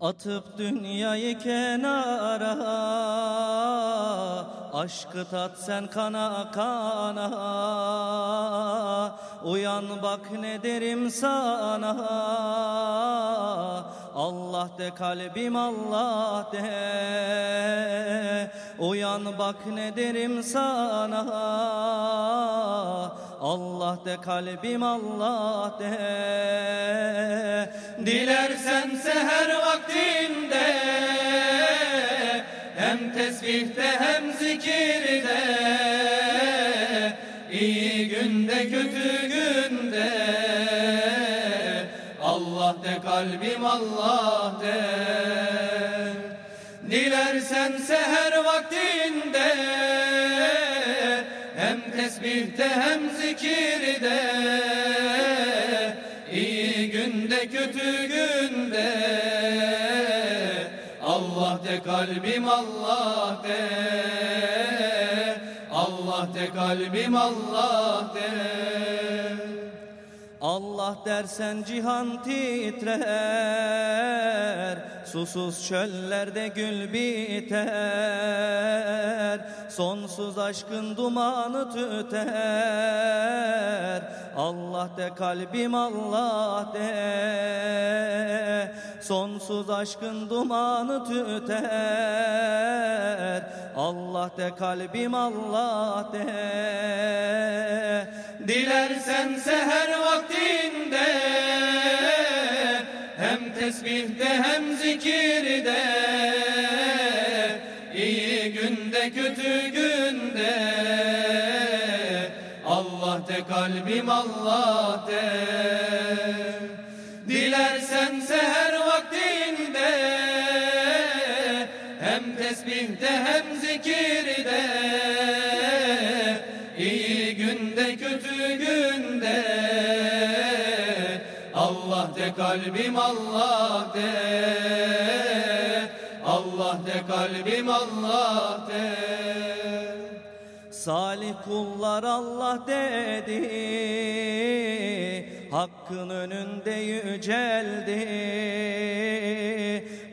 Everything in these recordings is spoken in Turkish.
Atıp dünyayı kenara Aşkı tat sen kana kana. Uyan bak ne derim sana Allah de kalbim Allah de. Uyan bak ne derim sana Allah de kalbim Allah de. Dilersen seher vaktinde Hem tesbihte hem zikirde. İyi günde kötü günde. Allah de kalbim Allah de. Dilersen seher vaktinde. Hem tesbihte hem zikirde. İyi günde kötü günde Allah de kalbim Allah de. Allah de kalbim Allah de. Allah dersen cihan titrer Susuz çöllerde gül biter Sonsuz aşkın dumanı tüter. Allah de kalbim Allah de Sonsuz aşkın dumanı tüter. Allah de kalbim Allah de Dilersen seher tesbihte hem zikirde iyi günde kötü günde. Allah de kalbim Allah de. Dilersen seher vaktinde Hem tesbihte hem zikirde kalbim Allah de. Allah de kalbim Allah de. Salih kullar Allah dedi. Hakkın önünde yüceldi.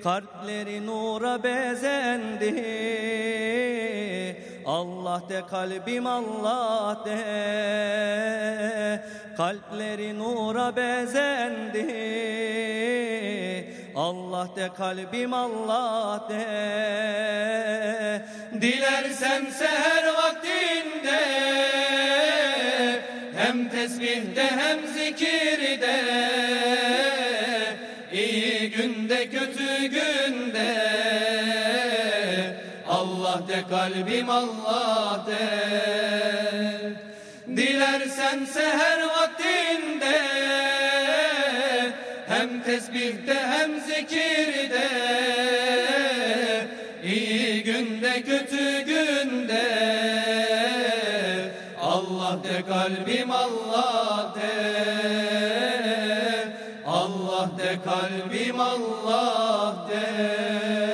Kalpleri nura bezendi Allah de kalbim Allah de. Kalpleri nura bezendi Allah de kalbim Allah de. Dilersen seher vaktinde Hem tesbihte hem zikirde iyi günde kötü günde Allah de kalbim Allah de Dilersen seher vaktinde Hem tesbihte hem zikirde iyi günde kötü günde. Allah de kalbim Allah de Allah de kalbim Allah de